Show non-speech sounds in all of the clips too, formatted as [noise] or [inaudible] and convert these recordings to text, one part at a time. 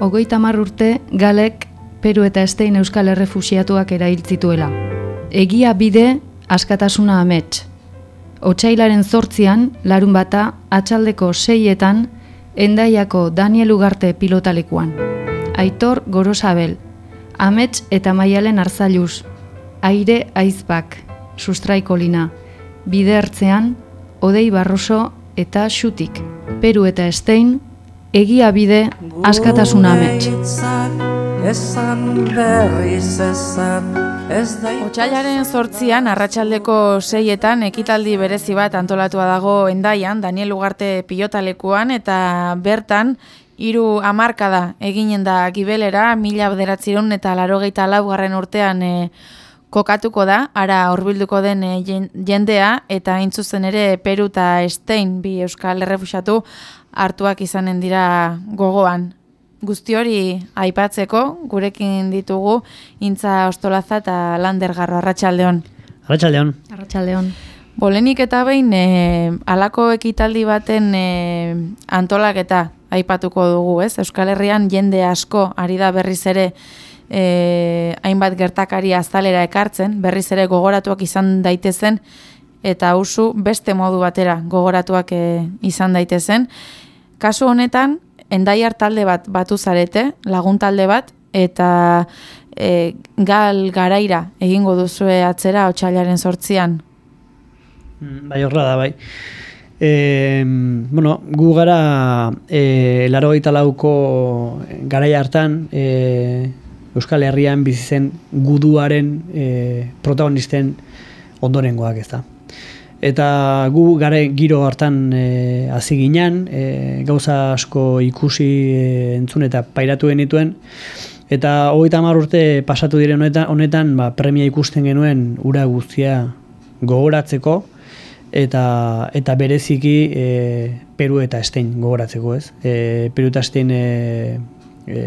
ogoita urte galek Peru eta Estein Euskal Errefusiatuak erailtzituela. Egia bide askatasuna amets. Otsailaren zortzian, larun bata, atxaldeko seietan, endaiako Daniel Ugarte pilotalekuan. Aitor Gorosabel, amets eta maialen arzailuz, aire aizpak, sustraikolina, bide hartzean, odei barroso eta xutik. Peru eta Estein, egia bide askatasuna amets. Otsailaren zortzian, arratsaldeko seietan, ekitaldi berezi bat antolatua dago endaian, Daniel Ugarte pilotalekuan, eta bertan, hiru hamarkada eginen da gibelera, mila bederatziron eta larogeita laugarren urtean e, kokatuko da, ara horbilduko den e, jendea, eta intzuzen ere Peru eta Estein bi Euskal Errefusatu hartuak izanen dira gogoan. Guzti hori aipatzeko, gurekin ditugu, intza ostolaza eta lander garro, arratxaldeon. Arratxaldeon. Arratxaldeon. Bolenik eta behin, e, alako ekitaldi baten e, antolak eta aipatuko dugu, ez? Euskal Herrian jende asko ari da berriz ere e, hainbat gertakari azalera ekartzen, berriz ere gogoratuak izan daitezen, eta usu beste modu batera gogoratuak e, izan daitezen. Kasu honetan, endaiar talde bat batu zarete, lagun talde bat, eta e, gal garaira egingo duzue atzera otxailaren sortzian. Mm, bai, horra da, bai. E, bueno, gu gara e, laro lauko garai hartan e, Euskal Herrian bizizen guduaren e, protagonisten ondorengoak ez da eta gu gare giro hartan e, hasi ginen e, gauza asko ikusi e, entzun eta pairatu genituen. Eta hogeita hamar urte pasatu diren honetan, honetan ba, premia ikusten genuen ura guztia gogoratzeko eta eta bereziki e, Peru eta Estein gogoratzeko ez? E, Peru eta Estein e, e,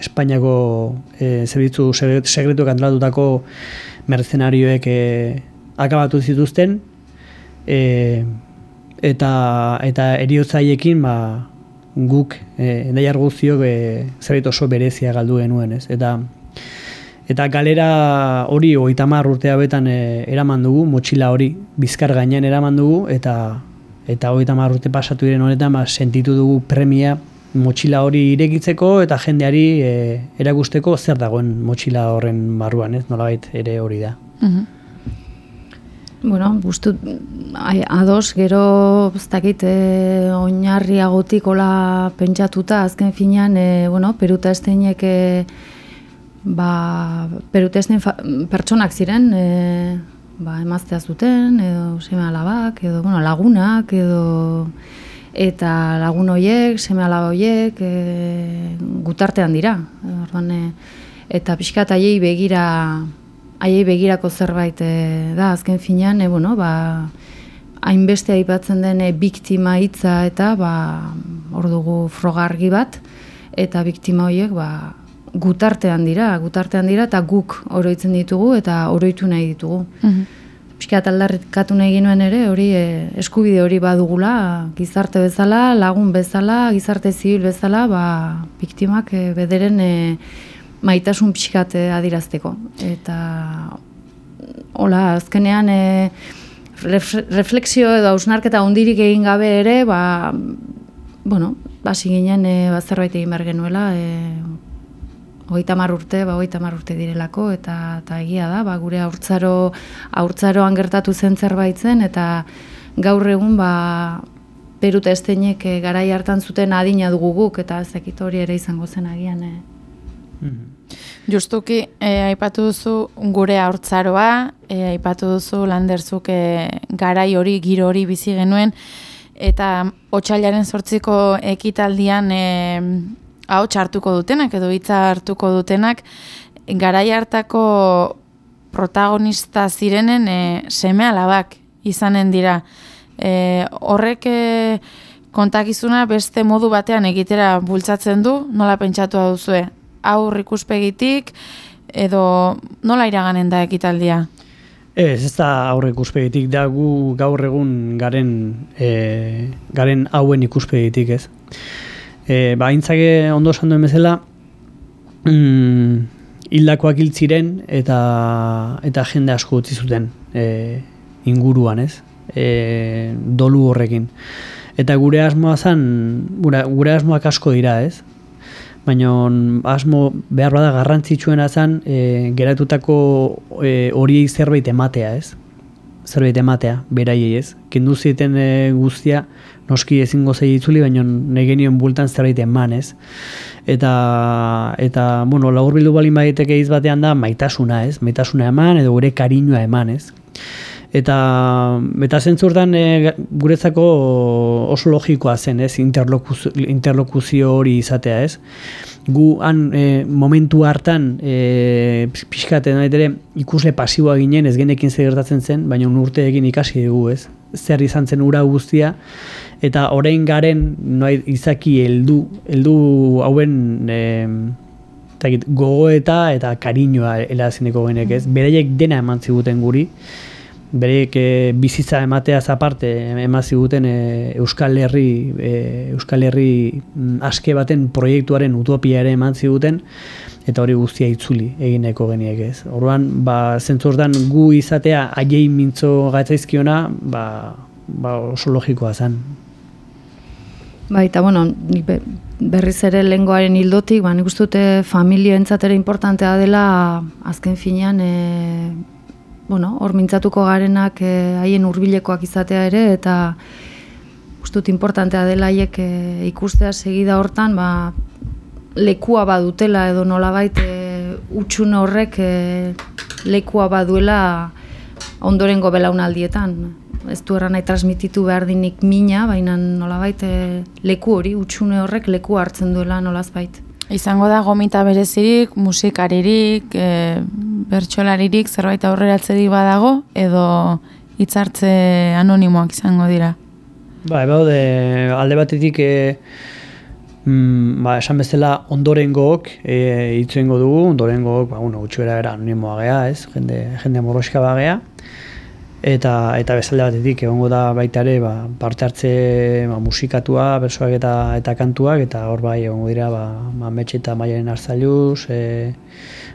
Espainiako e, zerbitzu segretu kantalatutako mercenarioek e, akabatu zituzten e, eta eta eriotzaiekin ba, guk e, endaiar guztiok e, zerbait oso berezia galdu genuen, ez? Eta eta galera hori 30 urte hauetan e, eraman dugu, motxila hori bizkar gainean eraman dugu eta eta 30 urte pasatu diren honetan ba, sentitu dugu premia motxila hori irekitzeko eta jendeari e, erakusteko zer dagoen motxila horren barruan, ez? Nolabait ere hori da. Mhm. Bueno, bustu, ados, gero, ez dakit, e, oinarriagotik hola pentsatuta, azken finean, e, bueno, peruta esteinek, e, ba, peruta estein pertsonak ziren, e, ba, emaztea zuten, edo seme alabak, edo, bueno, lagunak, edo, eta lagun horiek, seme alaba horiek, e, gutartean dira, e, eta pixka aiei begira, haiei begirako zerbait e, da azken finean e, bueno, ba, hainbeste aipatzen den e, biktima hitza eta ba, hor dugu frogargi bat eta biktima horiek ba, gutartean dira, gutartean dira eta guk oroitzen ditugu eta oroitu nahi ditugu. Mm -hmm. Piskat aldarrikatu nahi ginuen ere, hori e, eskubide hori badugula, gizarte bezala, lagun bezala, gizarte zibil bezala, ba, biktimak e, bederen e, maitasun pixkat adirazteko. Eta hola, azkenean e, refleksio edo ausnarketa hondirik egin gabe ere, ba, bueno, hasi ginen e, ba, zerbait egin behar genuela, e, hogeita mar urte, ba, hogeita mar urte direlako, eta, eta egia da, ba, gure aurtzaro, aurtzaroan gertatu zen zerbait zen, eta gaur egun, ba, peruta esteinek garai hartan zuten adina dugu guk, eta ezakit hori ere izango zen agian. E. Mm Justuki, e, aipatu duzu gure haurtzaroa, e, aipatu duzu landerzuk e, garai hori, giro hori bizi genuen, eta otxailaren sortziko ekitaldian e, hau txartuko dutenak, edo hitza hartuko dutenak, garai hartako protagonista zirenen e, seme alabak izanen dira. E, horrek e, kontakizuna beste modu batean egitera bultzatzen du, nola pentsatu duzue? Aur ikuspegitik edo nola iraganen da ekitaldia? Ez, ez da aurre ikuspegitik, da gu gaur egun garen, e, garen hauen ikuspegitik ez. E, ba, intzake ondo esan duen bezala, mm, hildakoak hil ziren eta eta jende asko utzi zuten e, inguruan, ez? E, dolu horrekin. Eta gure asmoa zen, gure, gure asmoak asko dira, ez? Baina asmo behar bada garrantzitsuena zen e, geratutako e, horiei zerbait ematea, ez? Zerbait ematea, beraiei ez. Kendu zieten e, guztia, noski ezingo zei itzuli, baina negenion bultan zerbait eman, ez? Eta, eta bueno, lagur bildu balin baiteke batean da, maitasuna, ez? Maitasuna eman, edo gure kariñoa eman, ez? Eta eta zentzurtan e, guretzako oso logikoa zen, ez, interlokuzio, interlokuzio hori izatea, ez. Gu han e, momentu hartan e, pixkaten ere ikusle pasiboa ginen, ez genekin zer gertatzen zen, baina urte egin ikasi dugu, ez. Zer izan zen ura guztia, eta orain garen noai, izaki heldu, heldu hauen e, gogoeta eta kariñoa elazineko genek, ez. Bereiek dena eman ziguten guri, bereik e, bizitza ematea aparte emazi guten e, Euskal Herri e, Euskal Herri mm, aske baten proiektuaren utopia ere eman ziguten eta hori guztia itzuli egineko geniek ez. Orduan, ba, zentzordan gu izatea aiei mintzo gatzaizkiona, ba, ba oso logikoa zen. Ba, eta bueno, berriz ere lengoaren hildotik, ba, nik uste dute familia entzatera importantea dela azken finean e, bueno, hor mintzatuko garenak eh, haien hurbilekoak izatea ere eta ustut importantea dela haiek e, ikustea segida hortan ba, lekua badutela edo nolabait e, utxun horrek e, lekua baduela ondorengo belaunaldietan. Ez du erran nahi transmititu behar dinik mina, baina nolabait e, leku hori, utxune horrek leku hartzen duela nolazbait. Izango da gomita berezirik, musikaririk, e, bertxolaririk, zerbait aurreratzerik badago, edo hitzartze anonimoak izango dira? Ba, eba, de, alde batetik, e, mm, ba, esan bezala ondorengook e, itzuengo dugu, ondorengook, ba, bueno, gutxu era anonimoa gea, ez, jende, jende moroska bagea, eta eta bezalde batetik egongo da baita ere ba, parte hartze ba, musikatua, bersoak eta eta kantuak. Eta hor bai egongo dira ba, ba Metxe eta Maiaren Arzailuz, e,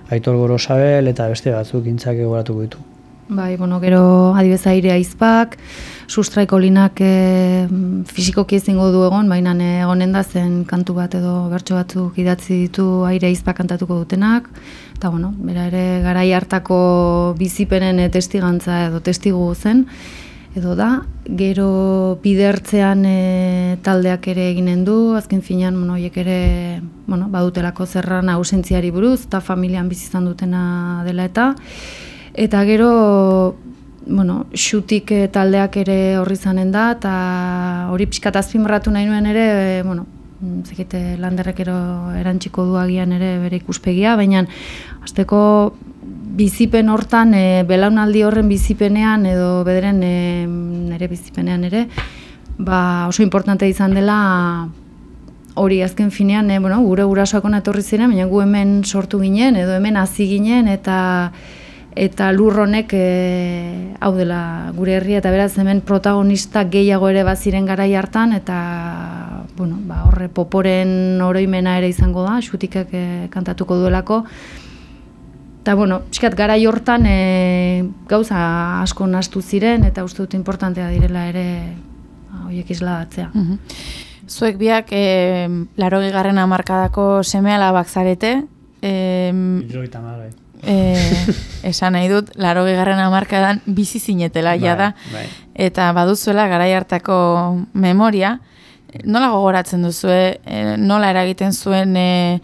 Aitor Gorosabel eta beste batzuk intzak egoratuko ditu. Bai, bueno, gero adibez aire aizpak, sustraiko linak e, fizikoki ezingo du egon, baina egonen da zen kantu bat edo bertso batzuk idatzi ditu aire aizpak kantatuko dutenak, eta bueno, bera ere garai hartako bizipenen testigantza edo testigu zen, edo da, gero bidertzean e, taldeak ere eginen du, azken finean, bueno, ere, bueno, badutelako zerran ausentziari buruz, eta familian bizizan dutena dela eta, Eta gero, bueno, xutik eh, taldeak ere horri zanen da, eta hori pixkat azpimarratu nahi nuen ere, e, bueno, mm, zekite landerrek ero erantxiko duagian ere bere ikuspegia, baina azteko bizipen hortan, e, belaunaldi horren bizipenean edo bederen e, nire bizipenean ere, ba, oso importante izan dela hori azken finean, e, bueno, gure gurasoak etorri ziren, baina gu hemen sortu ginen edo hemen hasi ginen eta eta lur honek e, hau dela gure herria eta beraz hemen protagonista gehiago ere baziren garai hartan eta bueno, ba, horre poporen oroimena ere izango da, xutikak e, kantatuko duelako. Eta, bueno, txikat, gara hortan e, gauza asko nastu ziren eta uste dut importantea direla ere ba, horiek isla batzea. Mhm. Zuek biak e, laro gigarren amarkadako seme alabak zarete. E, e, esan nahi dut, laro gegarren amarkadan bizi zinetela bai, da, bai. eta baduzuela garai hartako memoria, nola gogoratzen duzu, e, nola eragiten zuen e,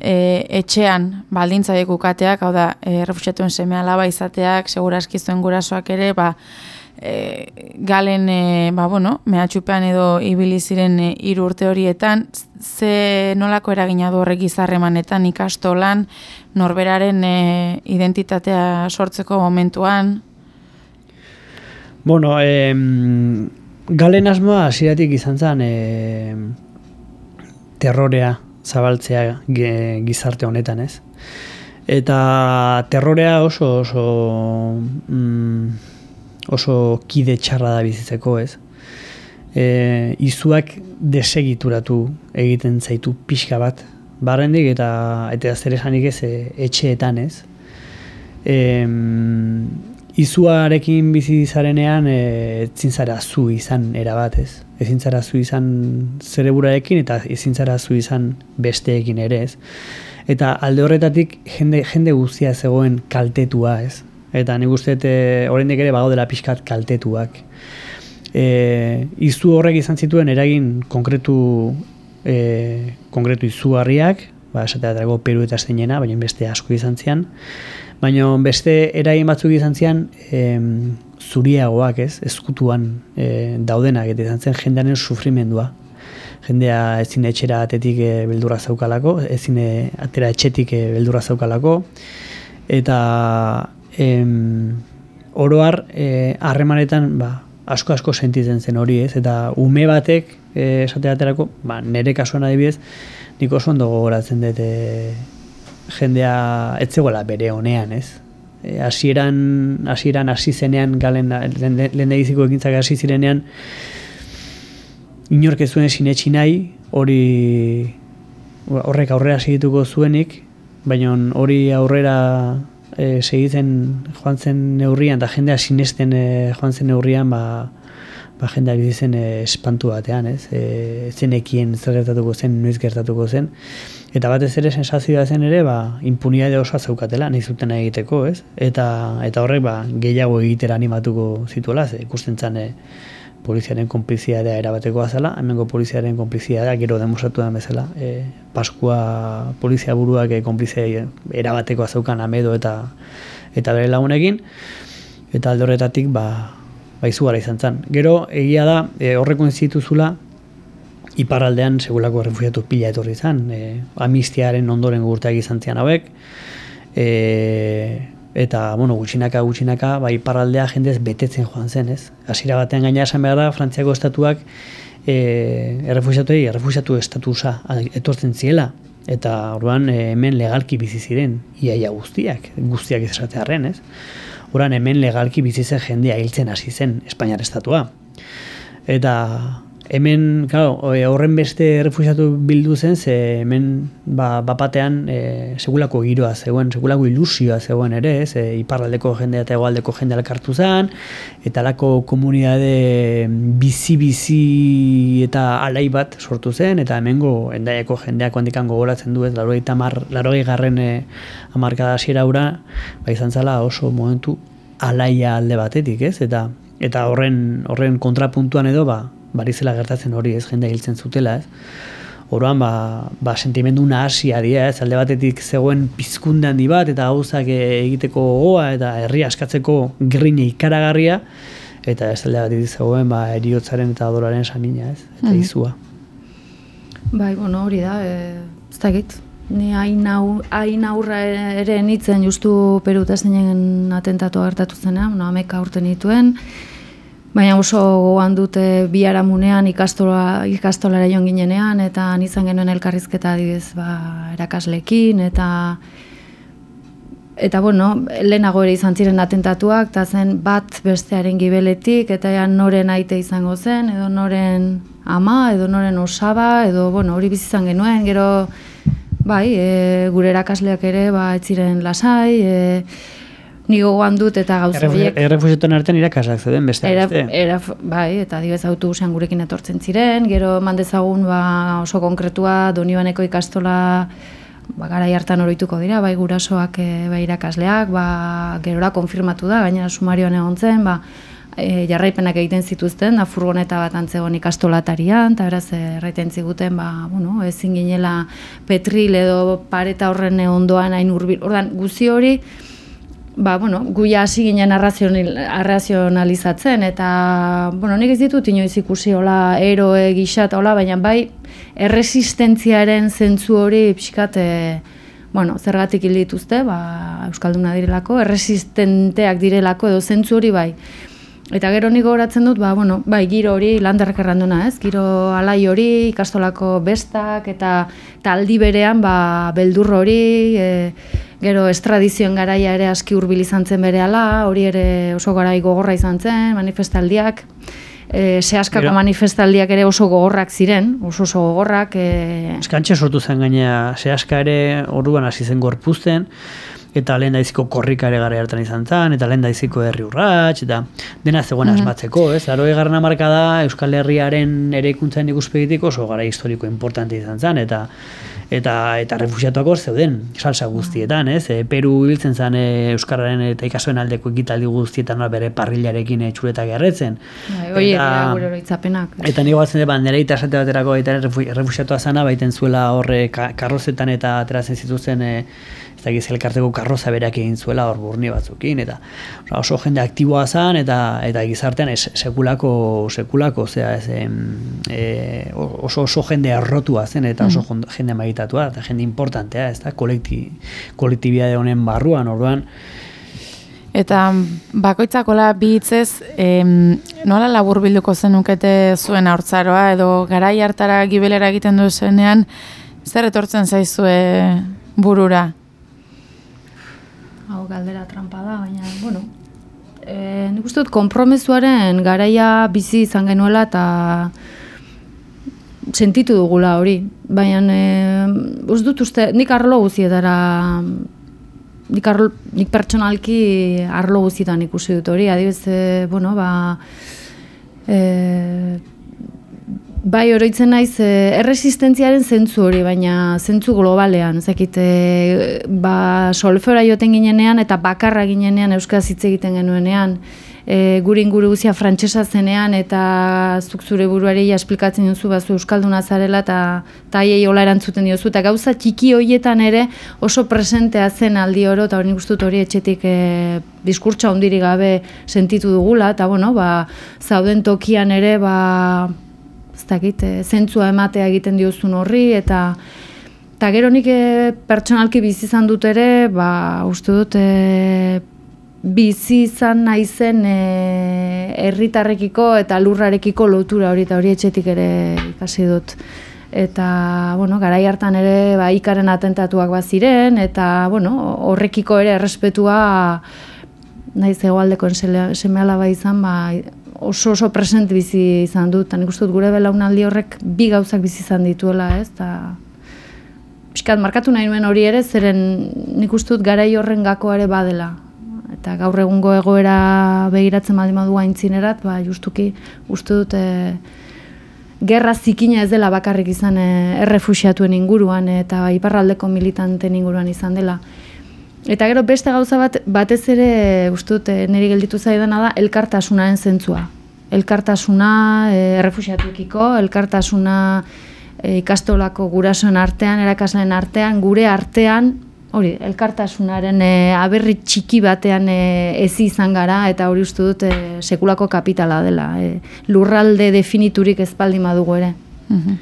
e, etxean baldintza ukateak, hau da, e, refusatuen semea laba izateak, seguraski zuen gurasoak ere, ba, e, galen e, ba, bueno, mehatxupean edo ibili ziren e, urte horietan ze nolako eragina du horrek izarremanetan ikastolan norberaren e, identitatea sortzeko momentuan? Bueno, e, galen asmoa hasieratik izan zen e, terrorea zabaltzea gizarte honetan, ez? Eta terrorea oso oso mm, oso kide txarra da bizitzeko, ez? E, izuak desegituratu egiten zaitu pixka bat, barrendik eta eta zer esanik ez e, etxeetan ez. E, izuarekin bizi zarenean e, ezin zara zu izan erabat ez. Ezin zara zu izan zereburarekin eta ezin zara zu izan besteekin ere ez. Eta alde horretatik jende, jende guztia zegoen kaltetua ez. Eta nik uste e, oraindik ere bago dela pixkat kaltetuak. E, izu horrek izan zituen eragin konkretu e, konkretu izugarriak, ba, esatea dago Peru eta Zeinena, baina beste asko izan zian, baina beste eragin batzuk izan zian e, zuriagoak, ez, ezkutuan e, daudenak, eta izan zen jendearen sufrimendua. Jendea ezin etxera atetik e, beldurra zaukalako, ezin atera etxetik e, beldurra zaukalako, eta em, oroar e, harremanetan ba, asko asko sentitzen zen hori ez, eta ume batek eh, esate aterako, ba, nire kasuan adibidez, nik oso ondo gogoratzen dut e, jendea etzegoela bere honean, ez? E, hasieran hasieran hasi zenean galen lehen egiziko ekintzak hasi zirenean inork ez zuen sinetxi nahi hori horrek aurrera segituko zuenik baina hori aurrera e, segitzen joan zen neurrian eta jendea sinesten e, joan zen neurrian ba, ba, jendea bizitzen e, espantu batean, ez? E, zenekien zer gertatuko zen, noiz gertatuko zen. Eta batez ere sensazioa zen ere, ba, impuniade oso zaukatela, nahi zuten egiteko, ez? Eta, eta horrek, ba, gehiago egitera animatuko zituela, ze, ikusten zen, e, poliziaren konplizidadea erabateko azala, hemengo poliziaren konplizidadea gero demostratu den bezala. E, Paskua polizia buruak e, konplizia erabateko azaukan amedo eta eta bere lagunekin, eta alde horretatik, ba, ba izugarra izan zen. Gero, egia da, e, horreko zula iparraldean segulako refugiatu pila etorri izan, e, amistiaren ondoren gurteak izan zian hauek, e, eta, bueno, gutxinaka, gutxinaka, ba, iparraldea jendez betetzen joan zen, ez? Hasiera batean gaina esan behar da, Frantziako estatuak e, errefugiatuei, errefugiatu estatusa etortzen ziela, eta orduan e, hemen legalki bizi ziren, iaia guztiak, guztiak izatearen, ez? Horan hemen legalki bizitzen jendea hiltzen hasi zen Espainiar estatua. Eta hemen, claro, e, horren beste refugiatu bildu zen, ze hemen ba, bapatean e, segulako giroa zegoen, segulako ilusioa zegoen ere, ze iparraldeko jendea eta egoaldeko jendea elkartu zen, eta lako komuniade bizi-bizi eta alai bat sortu zen, eta hemengo endaiako jendeak handikan gogoratzen du ez, laroi, tamar, laroi garren e, amarkada hasiera ura, ba izan zala oso momentu alaia alde batetik, ez? Eta eta horren horren kontrapuntuan edo ba barizela gertatzen hori ez jende hiltzen zutela ez? Oroan, ba, ba sentimendu nahasi adia, ez, alde batetik zegoen pizkunde handi bat, eta gauzak egiteko gogoa, eta herri askatzeko grine ikaragarria, eta ez alde batetik zegoen, ba, eriotzaren eta adoraren samina, ez, eta mm. izua. Bai, bueno, hori da, e, ez da Ni hain aurra ere nitzen justu Peru eta atentatu hartatu zenean, no, ameka urte nituen, Baina oso goan dute biharamunean ikastola, ikastolara joan ginenean, eta nizan genuen elkarrizketa adibidez ba, erakaslekin, eta eta bueno, lehenago ere izan ziren atentatuak, eta zen bat bestearen gibeletik, eta ja noren aite izango zen, edo noren ama, edo noren osaba, edo bueno, hori bizizan genuen, gero bai, e, gure erakasleak ere, ba, etziren lasai, e, ni gogoan dut eta gauza horiek. Errefusiotuen artean irakasak zeuden beste. Era, era, bai, eta adibez autobusean gurekin etortzen ziren, gero mandezagun ba, oso konkretua Donioaneko ikastola ba, gara hartan oroituko dira, bai gurasoak e, bai irakasleak, ba, gerora konfirmatu da, gainera sumarioan egon zen, ba, e, jarraipenak egiten zituzten, da furgoneta bat antzegon ikastolatarian, eta beraz erraiten ziguten, ba, bueno, ezin ginela petril edo pareta horren ondoan hain urbil, ordan guzi hori, ba, bueno, guia hasi ginen arrazionalizatzen, eta, bueno, nik ez ditut inoiz ikusi hola eroe gisa hola, baina bai erresistentziaren zentzu hori pixkat, e, bueno, zergatik hil dituzte, ba, Euskalduna direlako, erresistenteak direlako edo zentzu hori bai. Eta gero nik goratzen dut, ba, bueno, bai, giro hori landarrak erranduna, ez? Giro alai hori, ikastolako bestak, eta, eta aldi berean, ba, beldur hori, e, Gero estradizioen garaia ere aski hurbil izan zen berehala, hori ere oso garai gogorra izan zen, manifestaldiak. e, sehaskako manifestaldiak ere oso gogorrak ziren, oso oso gogorrak. E, Eskantxe sortu zen gaina zehaska ere orduan hasi zen gorpuzten, eta lehen daiziko korrika ere gara hartan izan zen, eta lehen daiziko herri urrats, eta dena zegoen asmatzeko, ez? Laro egarren amarka da Euskal Herriaren ere ikuntzaren ikuspegitik oso gara historiko importante izan zen, eta eta eta refusiatuak hor zeuden salsa guztietan, ez? E, Peru hiltzen zen e, euskararen eta ikasoen aldeko ekitaldi guztietan ba, bere parrilarekin e, txuletak erretzen. bai, hori dira gure oroitzapenak. Eta nire batzen dut, ba, nire itasate baterako eta refu- errefuxiatua zana, baiten zuela horre ka, karrozetan eta ateratzen zituzten e, ez dakiz elkarteko karroza berak egin zuela hor burni batzukin, eta oso jende aktiboa zan, eta eta gizartean ez, sekulako, sekulako, zera, ez, em, e, oso, oso jende errotua zen, eta oso jond- jende maitatua, eta jende importantea, ez da, kolekti, kolektibidade honen barruan, orduan, Eta bakoitzakola bi hitzez, em, nola labur bilduko zenukete zuen haurtzaroa edo garai hartara gibelera egiten duzenean, zer etortzen zaizue burura? Hau galdera trampa da, baina, bueno, e, nik uste dut konpromezuaren garaia bizi izan genuela eta sentitu dugula hori. Baina, e, ez dut uste, nik arlo guzietara, nik, arlo, nik pertsonalki arlo guzietan ikusi dut hori, adibez, e, bueno, ba, e, Bai, oroitzen naiz, e, erresistentziaren zentzu hori, baina zentzu globalean, ezakit, e, ba, solfeora joten ginenean eta bakarra ginenean euskaz hitz egiten genuenean, e, gure inguru guzia frantsesa zenean eta zuk zure buruari esplikatzen duzu bazu euskalduna zarela eta ta haiei hola erantzuten diozu. Eta gauza txiki hoietan ere oso presentea zen aldi oro eta hori dut hori etxetik e, diskurtsa hondirik gabe sentitu dugula. Eta bueno, ba, zauden tokian ere ba, ez dakit, e, zentzua ematea egiten diozun horri, eta eta gero nik e, pertsonalki bizi izan dut ere, ba, uste dut, e, bizi izan naizen e, herritarrekiko eta lurrarekiko lotura hori eta hori etxetik ere ikasi dut. Eta, bueno, garai hartan ere ba, ikaren atentatuak baziren, eta, bueno, horrekiko ere errespetua naiz hegoaldeko seme alaba izan, ba, oso oso present bizi izan dut, eta nik dut gure belaunaldi horrek bi gauzak bizi izan dituela, ez, eta pixkat markatu nahi nuen hori ere, zeren nik uste dut garai horren gakoa ere badela. Eta gaur egungo egoera begiratzen baldin badu aintzinerat, ba, justuki uste dut e, gerra zikina ez dela bakarrik izan e, errefuxiatuen inguruan eta iparraldeko militanten inguruan izan dela. Eta gero beste gauza bat, batez ere, uste dut, eh, niri gelditu zaidana da, elkartasunaren zentzua. Elkartasuna e, errefuxiatuekiko, elkartasuna e, ikastolako gurasoen artean, erakasleen artean, gure artean, hori, elkartasunaren e, aberri txiki batean e, ezi izan gara, eta hori uste dut e, sekulako kapitala dela. E, lurralde definiturik ezpaldi madugu ere. Mhm.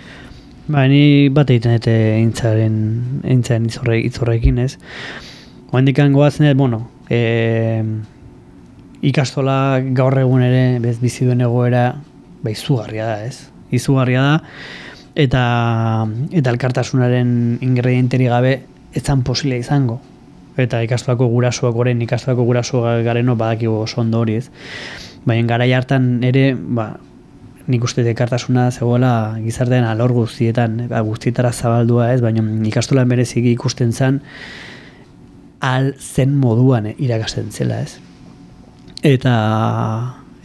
Ba, ni bat egiten dute eintzaren, eintzaren itzorre, itzorrekin, ez? Oendikan goazen, bueno, e, ikastola gaur egun ere, bez bizi duen egoera, ba, izugarria da, ez? Izugarria da, eta, eta elkartasunaren ingredienteri gabe ez zan posible izango. Eta ikastolako gurasoak orain ikastolako gurasoak gareno badakigu oso ondo hori, ez? Baina garai hartan ere, ba, nik uste dut ekartasuna zegoela gizartean alor guztietan, ba, guztietara zabaldua ez, baina ikastolan bereziki ikusten zen al zen moduan eh, irakasten zela ez. Eta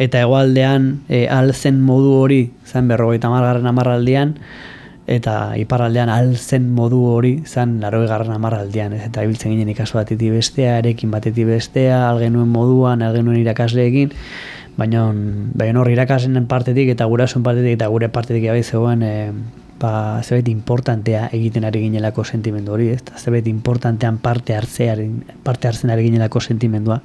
eta hegoaldean e, al zen modu hori zen berrogeita hamargarren hamarraldian eta iparraldean al zen modu hori zen laroi garren hamarraldian ez eta ibiltzen ginen ikaso batetik bestea, erekin batetik bestea, algenuen moduan, algenuen irakasleekin, baina baina hor irakasleen partetik eta gurasoen partetik eta gure partetik bai zegoen e, ba, zerbait importantea egiten ari ginelako sentimendu hori, ez? Eta zerbait importantean parte hartzearen, parte hartzen ari ginelako sentimendua.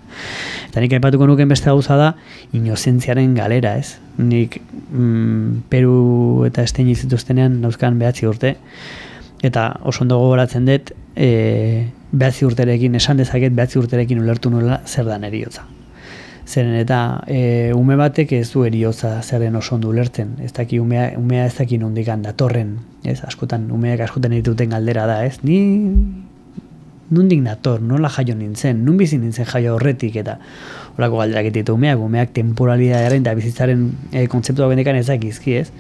Eta nik aipatuko nuken beste gauza da, inozentziaren galera, ez? Nik mm, Peru eta Esteini zituztenean nauzkan behatzi urte, eta oso ondo gogoratzen dut, e, behatzi urterekin, esan dezaket behatzi urterekin ulertu nola zer da eriotza. Zeren eta e, ume batek ez du eriotza zerren oso ondo ulertzen. Ez daki umea, umea ez daki nondikan datorren. Ez, askotan, umeak askotan dituten galdera da, ez? Ni nundik nator, nola jaio nintzen, nun bizi nintzen jaio horretik, eta horako galderak ditu umeak, umeak temporalidadaren eta bizitzaren e, kontzeptua bendekan ezak izki, ez?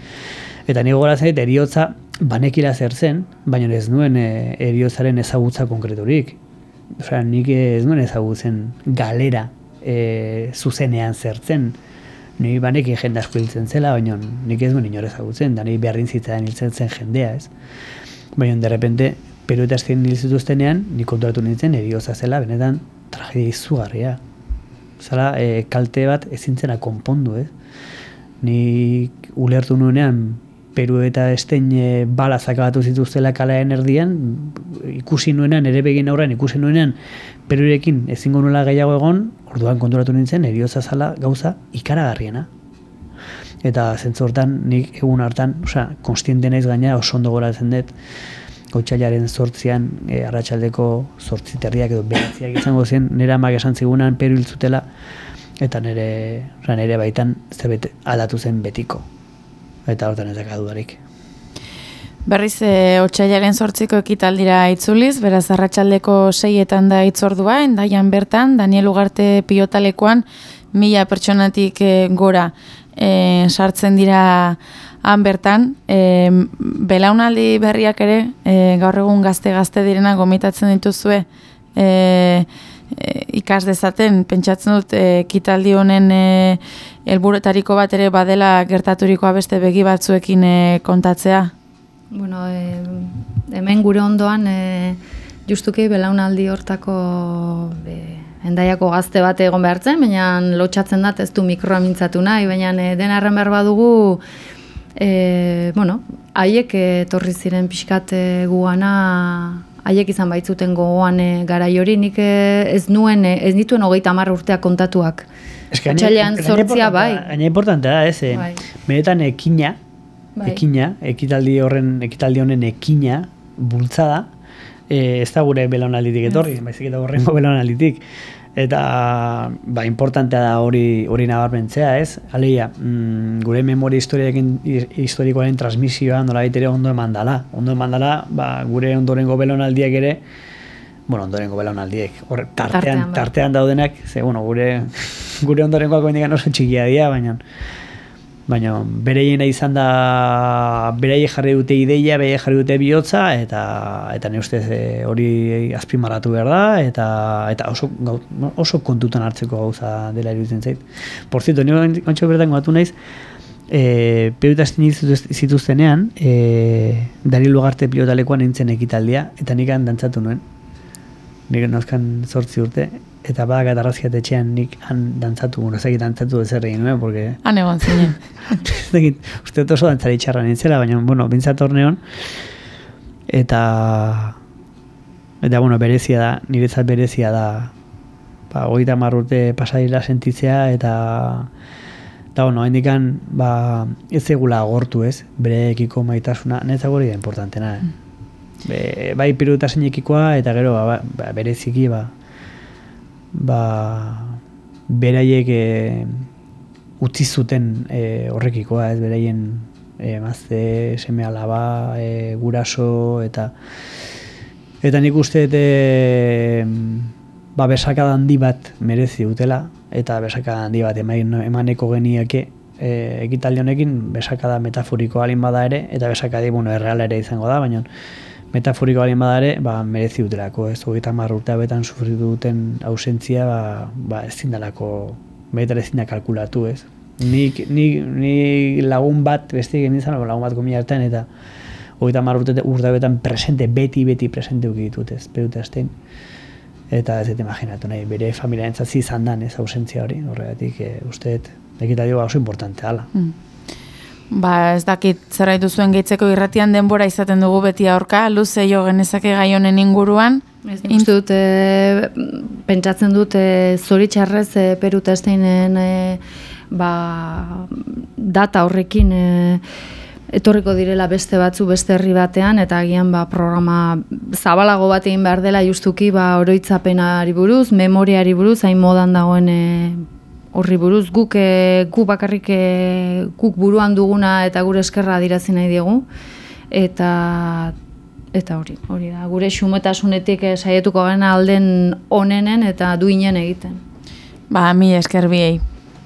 Eta nire gora zait, eriotza banekila zer zen, baina ez nuen e, eriotzaren ezagutza konkreturik. Osea, nik ez nuen ezagutzen galera e, zuzenean zertzen. Ni baneki jende asko hiltzen zela, baina nik ez nuen inor ezagutzen, da ni beharrin zitzaren hiltzen zen jendea, ez? Baina, de repente, Peru eta azken hil zituztenean, nik konturatu nintzen eriotza zela, benetan, tragedia izugarria. Zala, e, kalte bat ezintzena konpondu, ez? Nik ulertu nuenean, Peru eta Estein e, bala zakabatu zituztela kalaen erdian, ikusi nuenean, ere begin aurrean, ikusi nuenean, Perurekin ezingo nuela gehiago egon, orduan konturatu nintzen, eriotza zala gauza ikaragarriena. Eta zentzortan, nik egun hartan, osea, konstiente naiz gaina, oso ondo goratzen dut, gautxailaren sortzian, e, arratsaldeko sortziterriak edo behatziak izango zen, nire amak esan zigunan Peru hiltzutela, eta nire, nire baitan zerbait aldatu zen betiko eta hortan ez dudarik. Berriz, e, otxailaren sortziko ekitaldira itzuliz, beraz, arratsaldeko seietan da itzordua, endaian bertan, Daniel Ugarte pilotalekoan, mila pertsonatik e, gora e, sartzen dira han bertan, e, belaunaldi berriak ere, e, gaur egun gazte-gazte direna gomitatzen dituzue, e, e, ikas dezaten, pentsatzen dut, e, kitaldi honen e, helburetariko bat ere badela gertaturikoa beste begi batzuekin e, kontatzea? Bueno, e, hemen gure ondoan, e, justuki belaunaldi hortako e, endaiako gazte bat egon behartzen, baina lotxatzen dat ez du mikroa mintzatu nahi, baina e, den arren behar badugu, e, bueno, haiek etorri ziren pixkat guana haiek izan baitzuten gogoan e, garai hori, nik eh, ez nuen, eh, ez dituen hogeita marra urteak kontatuak. Otxailean sortzia bai. Gaina importantea da, ez, bai. benetan ekina, bai. ekina, ekitaldi horren, ekitaldi honen ekina, bultzada, e, ez da gure belaunalditik etorri, yes. baizik eta horrengo belaunalditik eta ba, importantea da hori hori nabarmentzea, ez? Aleia, mm, gure memoria historiaekin historikoaren transmisioa nola ere ondo emandala. Ondo emandala, ba, gure ondorengo belonaldiak ere, bueno, ondorengo belonaldiek, hor tartean, tartean, bai. tartean daudenak, ze, bueno, gure, [laughs] gure ondorengoak bendikan oso txikia dira, baina baina bereiena izan da bereie jarri dute ideia, bereie jarri dute bihotza eta eta ne ustez eh, hori azpimarratu behar da eta eta oso oso kontutan hartzeko gauza dela iruditzen zait. Por cierto, ni ontxo bertan gatu naiz eh peutasten zituztenean eh Daniel Lugarte pilotalekoan nintzen ekitaldia eta nikan dantzatu nuen. Nik nozkan 8 urte eta badak eta razkiat etxean nik han dantzatu, bueno, ezagit dantzatu ez erregin, nuen, porque... Han egon zinen. [laughs] ezagit, uste oso dantzari txarra nintzela, baina, bueno, bintzat torneon, eta... Eta, bueno, berezia da, niretzat berezia da, ba, goita marrute pasadila sentitzea, eta... Eta, bueno, hendikan, ba, ez egula agortu ez, bere ekiko maitasuna, netzak hori da importantena, eh? Mm. Be, bai pirutasen ekikoa, eta gero, ba, ba, bereziki, ba, ba, beraiek e, utzi zuten e, horrekikoa, ez? Beraien e, mazte, seme alaba, e, guraso, eta eta nik uste e, ba, besakada handi bat merezi dutela, eta besakada handi bat emaneko geniake, e, ekitaldi honekin besakada metaforiko alin bada ere, eta besakadi, bueno, erreal ere izango da, baina metaforiko bada badare, ba, merezi dutelako, ez hogeita marrurte betan sufritu duten ausentzia, ba, ba ez zindalako, baita ezin kalkulatu, ez. Nik, nik, nik lagun bat, beste egin izan, lagun bat gomi hartan, eta hogeita marrurte urte betan presente, beti, beti presente ukitut, ez, perute azten. Eta ez dut imaginatu nahi, bere familia entzazi izan dan, ez, ausentzia hori, horregatik, e, usteet, ekitadio oso importante, ala. Mm. Ba, ez dakit zerraitu zuen gehitzeko irratian denbora izaten dugu beti aurka, luze jo genezake gai honen inguruan. Ez dut, e, pentsatzen dut, e, zoritxarrez e, Peru testeinen e, ba, data horrekin e, etorriko direla beste batzu beste herri batean, eta agian ba, programa zabalago bat egin behar dela justuki ba, oroitzapenari buruz, memoriari buruz, hain modan dagoen e, horri buruz guk e, gu bakarrik e, guk buruan duguna eta gure eskerra adirazi nahi diegu eta eta hori, hori da, gure xumetasunetik eh, saietuko gana alden onenen eta duinen egiten. Ba, mi esker biei.